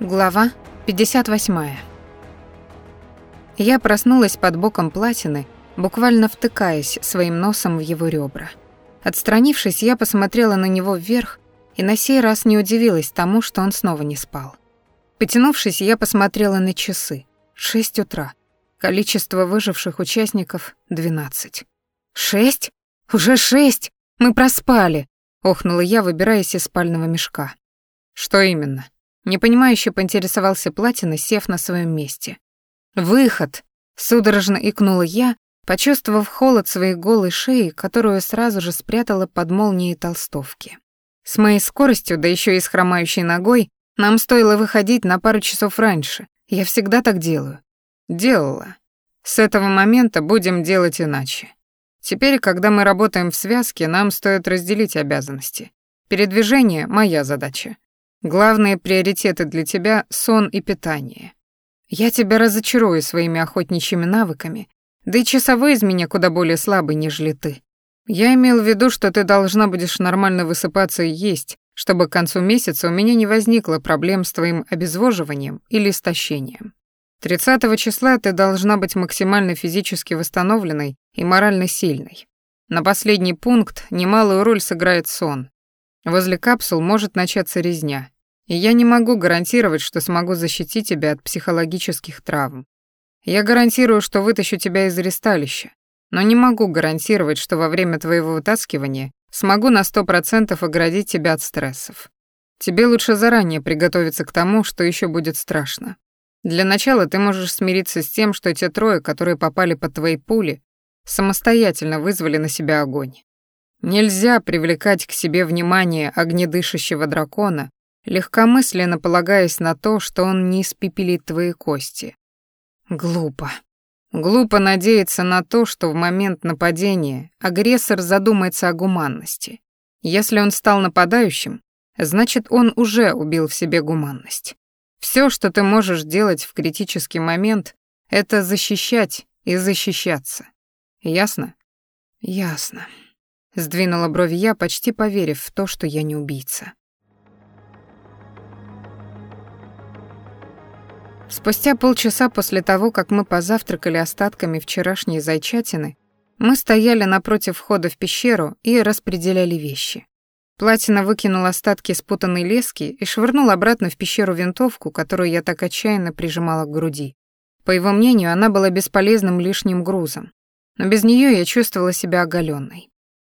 Глава 58. Я проснулась под боком платины, буквально втыкаясь своим носом в его ребра. Отстранившись, я посмотрела на него вверх и на сей раз не удивилась тому, что он снова не спал. Потянувшись, я посмотрела на часы. Шесть утра. Количество выживших участников — двенадцать. «Шесть? Уже шесть! Мы проспали!» — охнула я, выбираясь из спального мешка. «Что именно?» Непонимающе поинтересовался Платина, сев на своем месте. «Выход!» — судорожно икнула я, почувствовав холод своей голой шеи, которую сразу же спрятала под молнией толстовки. С моей скоростью, да еще и с хромающей ногой, нам стоило выходить на пару часов раньше. Я всегда так делаю. Делала. С этого момента будем делать иначе. Теперь, когда мы работаем в связке, нам стоит разделить обязанности. Передвижение — моя задача. Главные приоритеты для тебя — сон и питание. Я тебя разочарую своими охотничьими навыками, да и часовой из меня куда более слабый, нежели ты. Я имел в виду, что ты должна будешь нормально высыпаться и есть, чтобы к концу месяца у меня не возникло проблем с твоим обезвоживанием или истощением. 30 числа ты должна быть максимально физически восстановленной и морально сильной. На последний пункт немалую роль сыграет сон. Возле капсул может начаться резня, и я не могу гарантировать, что смогу защитить тебя от психологических травм. Я гарантирую, что вытащу тебя из аресталища, но не могу гарантировать, что во время твоего вытаскивания смогу на сто процентов оградить тебя от стрессов. Тебе лучше заранее приготовиться к тому, что еще будет страшно. Для начала ты можешь смириться с тем, что те трое, которые попали под твои пули, самостоятельно вызвали на себя огонь. Нельзя привлекать к себе внимание огнедышащего дракона, легкомысленно полагаясь на то, что он не испепелит твои кости. Глупо. Глупо надеяться на то, что в момент нападения агрессор задумается о гуманности. Если он стал нападающим, значит, он уже убил в себе гуманность. Все, что ты можешь делать в критический момент, это защищать и защищаться. Ясно? Ясно. Сдвинула брови я, почти поверив в то, что я не убийца. Спустя полчаса после того, как мы позавтракали остатками вчерашней зайчатины, мы стояли напротив входа в пещеру и распределяли вещи. Платина выкинул остатки спутанной лески и швырнул обратно в пещеру винтовку, которую я так отчаянно прижимала к груди. По его мнению, она была бесполезным лишним грузом, но без нее я чувствовала себя оголенной.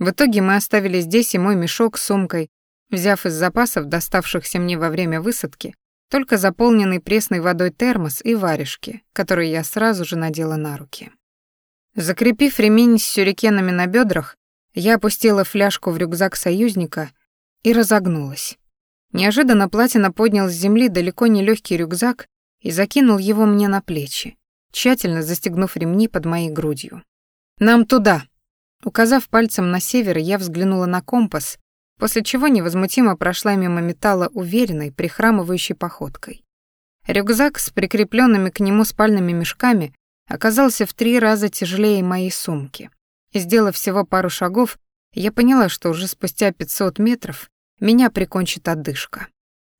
В итоге мы оставили здесь и мой мешок с сумкой, взяв из запасов, доставшихся мне во время высадки, только заполненный пресной водой термос и варежки, которые я сразу же надела на руки. Закрепив ремень с сюрикенами на бедрах, я опустила фляжку в рюкзак союзника и разогнулась. Неожиданно Платина поднял с земли далеко не легкий рюкзак и закинул его мне на плечи, тщательно застегнув ремни под моей грудью. «Нам туда!» Указав пальцем на север, я взглянула на компас, после чего невозмутимо прошла мимо металла уверенной, прихрамывающей походкой. Рюкзак с прикрепленными к нему спальными мешками оказался в три раза тяжелее моей сумки. И сделав всего пару шагов, я поняла, что уже спустя 500 метров меня прикончит отдышка.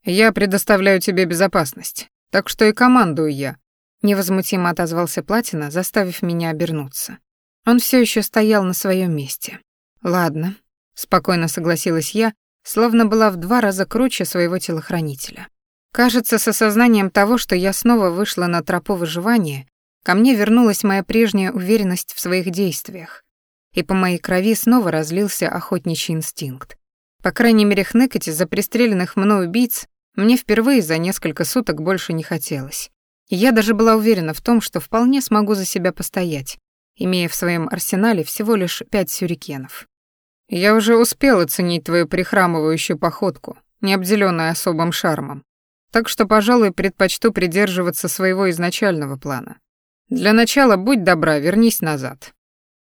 «Я предоставляю тебе безопасность, так что и командую я», невозмутимо отозвался Платина, заставив меня обернуться. Он все еще стоял на своем месте. Ладно, спокойно согласилась я, словно была в два раза круче своего телохранителя. Кажется, с осознанием того, что я снова вышла на тропу выживания, ко мне вернулась моя прежняя уверенность в своих действиях, и по моей крови снова разлился охотничий инстинкт. По крайней мере, хныкать из-за пристреленных мной убийц мне впервые за несколько суток больше не хотелось. Я даже была уверена в том, что вполне смогу за себя постоять, имея в своем арсенале всего лишь пять сюрикенов. Я уже успел оценить твою прихрамывающую походку, не обделенную особым шармом. Так что, пожалуй, предпочту придерживаться своего изначального плана. Для начала будь добра, вернись назад.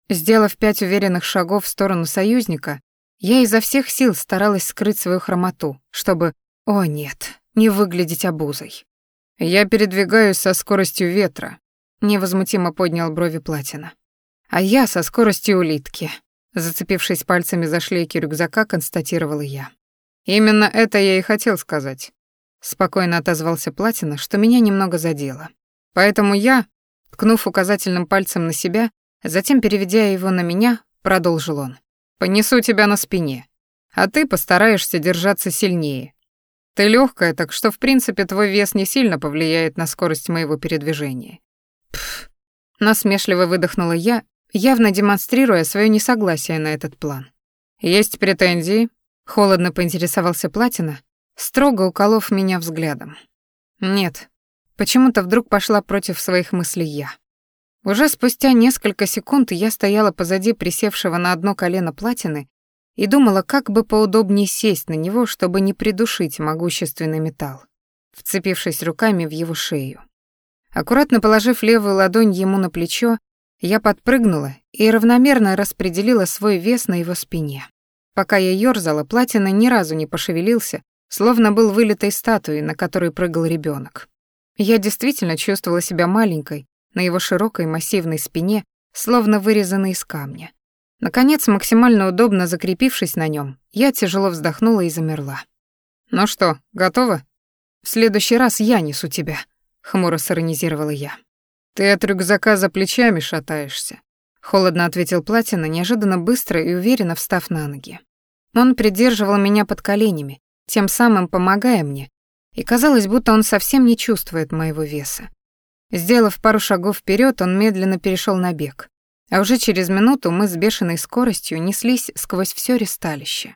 Сделав пять уверенных шагов в сторону союзника, я изо всех сил старалась скрыть свою хромоту, чтобы, о нет, не выглядеть обузой. Я передвигаюсь со скоростью ветра, невозмутимо поднял брови Платина. А я со скоростью улитки. Зацепившись пальцами за шлейки рюкзака, констатировала я. Именно это я и хотел сказать. спокойно отозвался Платина, что меня немного задело. Поэтому я, ткнув указательным пальцем на себя, затем переведя его на меня, продолжил он. Понесу тебя на спине, а ты постараешься держаться сильнее. Ты легкая, так что в принципе твой вес не сильно повлияет на скорость моего передвижения. Пф. Насмешливо выдохнула я, явно демонстрируя свое несогласие на этот план. Есть претензии? Холодно поинтересовался Платина, строго уколов меня взглядом. Нет, почему-то вдруг пошла против своих мыслей я. Уже спустя несколько секунд я стояла позади присевшего на одно колено платины и думала, как бы поудобнее сесть на него, чтобы не придушить могущественный металл, вцепившись руками в его шею. Аккуратно положив левую ладонь ему на плечо, я подпрыгнула и равномерно распределила свой вес на его спине. Пока я ёрзала, платина ни разу не пошевелился, словно был вылитой статуей, на которой прыгал ребенок. Я действительно чувствовала себя маленькой на его широкой массивной спине, словно вырезанной из камня. Наконец, максимально удобно закрепившись на нем, я тяжело вздохнула и замерла. «Ну что, готова?» «В следующий раз я несу тебя», — хмуро сиронизировала я. «Ты от рюкзака за плечами шатаешься», — холодно ответил Платина, неожиданно быстро и уверенно встав на ноги. Он придерживал меня под коленями, тем самым помогая мне, и казалось, будто он совсем не чувствует моего веса. Сделав пару шагов вперед, он медленно перешел на бег, а уже через минуту мы с бешеной скоростью неслись сквозь все ресталище.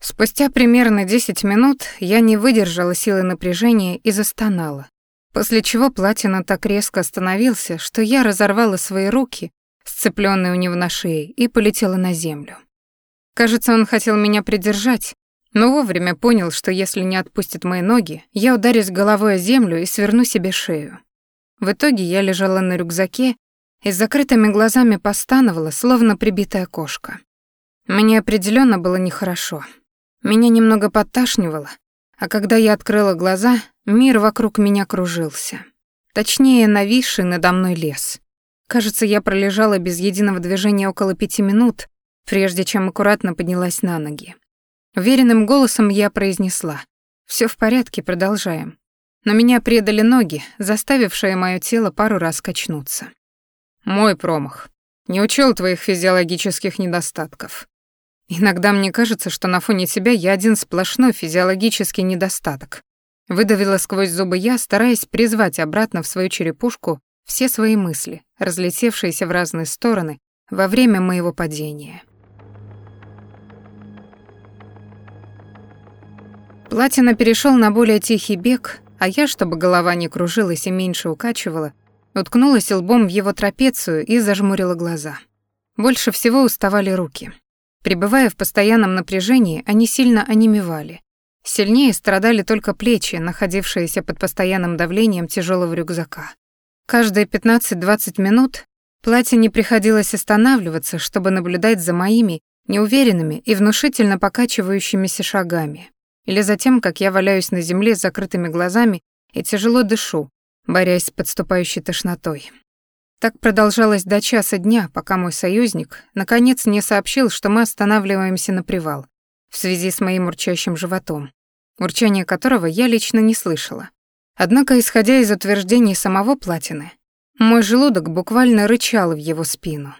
Спустя примерно 10 минут я не выдержала силы напряжения и застонала, после чего Платина так резко остановился, что я разорвала свои руки, сцепленные у него на шее, и полетела на землю. Кажется, он хотел меня придержать, но вовремя понял, что если не отпустит мои ноги, я ударюсь головой о землю и сверну себе шею. В итоге я лежала на рюкзаке и с закрытыми глазами постановала, словно прибитая кошка. Мне определенно было нехорошо. Меня немного подташнивало, а когда я открыла глаза, мир вокруг меня кружился. Точнее, нависший надо мной лес. Кажется, я пролежала без единого движения около пяти минут, прежде чем аккуратно поднялась на ноги. Уверенным голосом я произнесла. «Всё в порядке, продолжаем». Но меня предали ноги, заставившие моё тело пару раз качнуться. «Мой промах. Не учёл твоих физиологических недостатков. Иногда мне кажется, что на фоне тебя я один сплошной физиологический недостаток». Выдавила сквозь зубы я, стараясь призвать обратно в свою черепушку все свои мысли, разлетевшиеся в разные стороны во время моего падения. Платина перешел на более тихий бег, а я, чтобы голова не кружилась и меньше укачивала, уткнулась лбом в его трапецию и зажмурила глаза. Больше всего уставали руки. Пребывая в постоянном напряжении, они сильно онемевали. Сильнее страдали только плечи, находившиеся под постоянным давлением тяжелого рюкзака. Каждые 15-20 минут платье не приходилось останавливаться, чтобы наблюдать за моими неуверенными и внушительно покачивающимися шагами или за тем, как я валяюсь на земле с закрытыми глазами и тяжело дышу, борясь с подступающей тошнотой. Так продолжалось до часа дня, пока мой союзник наконец не сообщил, что мы останавливаемся на привал в связи с моим урчащим животом, урчание которого я лично не слышала. Однако, исходя из утверждений самого Платины, мой желудок буквально рычал в его спину.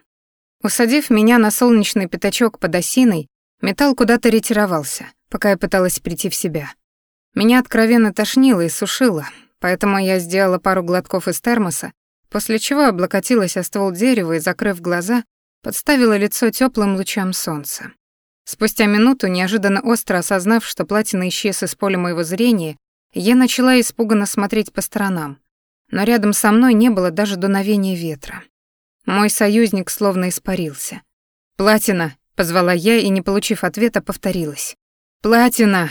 Усадив меня на солнечный пятачок под осиной, металл куда-то ретировался, пока я пыталась прийти в себя. Меня откровенно тошнило и сушило, поэтому я сделала пару глотков из термоса, после чего облокотилась о ствол дерева и, закрыв глаза, подставила лицо теплым лучам солнца. Спустя минуту, неожиданно остро осознав, что платина исчез из поля моего зрения, я начала испуганно смотреть по сторонам, но рядом со мной не было даже дуновения ветра. Мой союзник словно испарился. «Платина!» — позвала я и, не получив ответа, повторилась. Платина!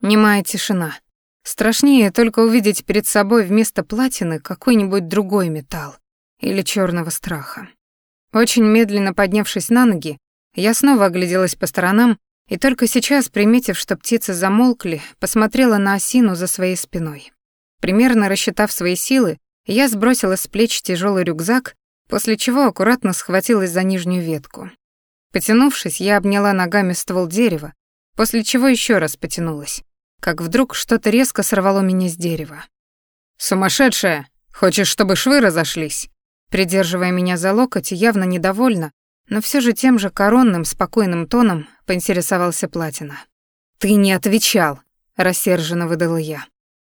Немая тишина. Страшнее только увидеть перед собой вместо платины какой-нибудь другой металл или черного страха. Очень медленно поднявшись на ноги, я снова огляделась по сторонам и только сейчас, приметив, что птицы замолкли, посмотрела на осину за своей спиной. Примерно рассчитав свои силы, я сбросила с плеч тяжелый рюкзак, после чего аккуратно схватилась за нижнюю ветку. Потянувшись, я обняла ногами ствол дерева, после чего еще раз потянулась. Как вдруг что-то резко сорвало меня с дерева. «Сумасшедшая! Хочешь, чтобы швы разошлись?» Придерживая меня за локоть, явно недовольна, но все же тем же коронным, спокойным тоном поинтересовался Платина. «Ты не отвечал», — рассерженно выдала я.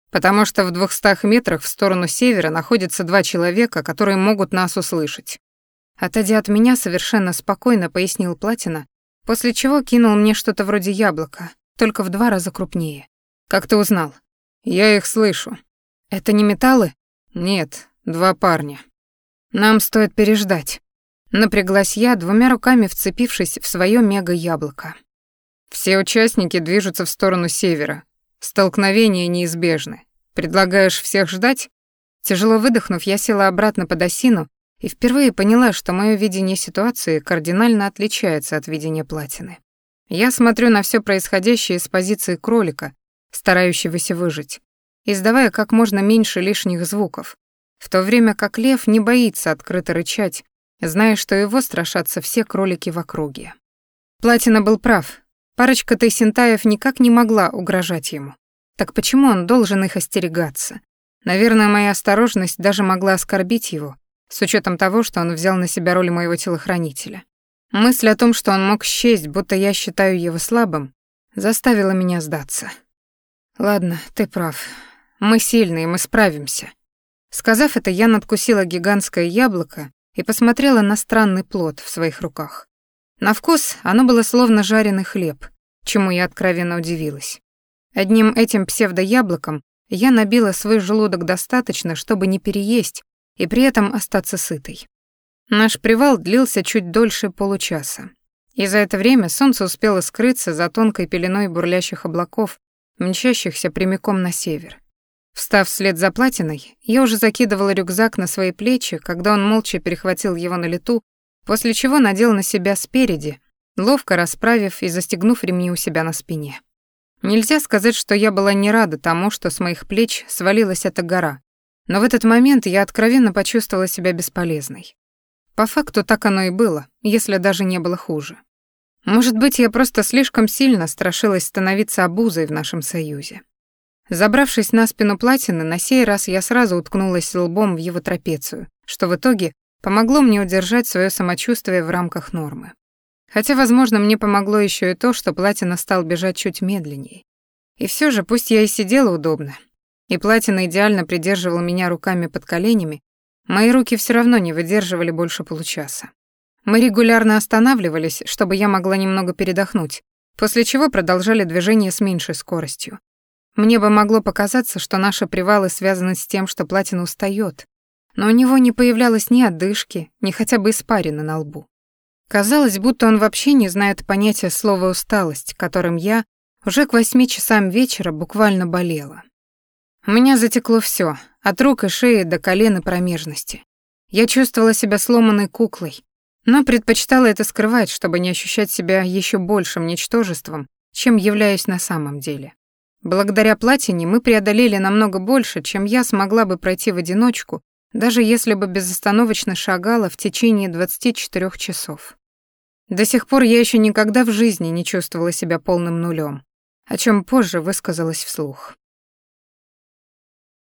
«Потому что в двухстах метрах в сторону севера находятся два человека, которые могут нас услышать». Отойдя от меня, совершенно спокойно пояснил Платина, после чего кинул мне что-то вроде яблока, только в два раза крупнее. «Как ты узнал?» «Я их слышу». «Это не металлы?» «Нет, два парня». «Нам стоит переждать». Напряглась я, двумя руками вцепившись в свое мега-яблоко. «Все участники движутся в сторону севера. Столкновения неизбежны. Предлагаешь всех ждать?» Тяжело выдохнув, я села обратно под осину и впервые поняла, что мое видение ситуации кардинально отличается от видения платины. Я смотрю на все происходящее с позиции кролика, старающегося выжить, издавая как можно меньше лишних звуков, в то время как лев не боится открыто рычать, зная, что его страшатся все кролики в округе. Платина был прав. Парочка Тайсентаев никак не могла угрожать ему. Так почему он должен их остерегаться? Наверное, моя осторожность даже могла оскорбить его, с учетом того, что он взял на себя роль моего телохранителя. Мысль о том, что он мог счесть, будто я считаю его слабым, заставила меня сдаться. Ладно, ты прав. Мы сильные, мы справимся. Сказав это, я надкусила гигантское яблоко и посмотрела на странный плод в своих руках. На вкус оно было словно жареный хлеб, чему я откровенно удивилась. Одним этим псевдояблоком я набила свой желудок достаточно, чтобы не переесть и при этом остаться сытой. Наш привал длился чуть дольше получаса. И за это время солнце успело скрыться за тонкой пеленой бурлящих облаков, мчащихся прямиком на север. Встав вслед за платиной, я уже закидывала рюкзак на свои плечи, когда он молча перехватил его на лету, после чего надел на себя спереди, ловко расправив и застегнув ремни у себя на спине. Нельзя сказать, что я была не рада тому, что с моих плеч свалилась эта гора, но в этот момент я откровенно почувствовала себя бесполезной. По факту так оно и было, если даже не было хуже. Может быть, я просто слишком сильно страшилась становиться обузой в нашем союзе. Забравшись на спину платины, на сей раз я сразу уткнулась лбом в его трапецию, что в итоге помогло мне удержать свое самочувствие в рамках нормы. Хотя, возможно, мне помогло еще и то, что платина стал бежать чуть медленнее. И все же, пусть я и сидела удобно, и платина идеально придерживал меня руками под коленями, мои руки все равно не выдерживали больше получаса. Мы регулярно останавливались, чтобы я могла немного передохнуть, после чего продолжали движение с меньшей скоростью. Мне бы могло показаться, что наши привалы связаны с тем, что платина устает, но у него не появлялось ни отдышки, ни хотя бы испарины на лбу. Казалось, будто он вообще не знает понятия слова «усталость», которым я уже к восьми часам вечера буквально болела. У меня затекло все, от рук и шеи до колен и промежности. Я чувствовала себя сломанной куклой, но предпочитала это скрывать, чтобы не ощущать себя еще большим ничтожеством, чем являюсь на самом деле. Благодаря платине мы преодолели намного больше, чем я смогла бы пройти в одиночку, даже если бы безостановочно шагала в течение 24 часов. До сих пор я еще никогда в жизни не чувствовала себя полным нулем, о чем позже высказалась вслух.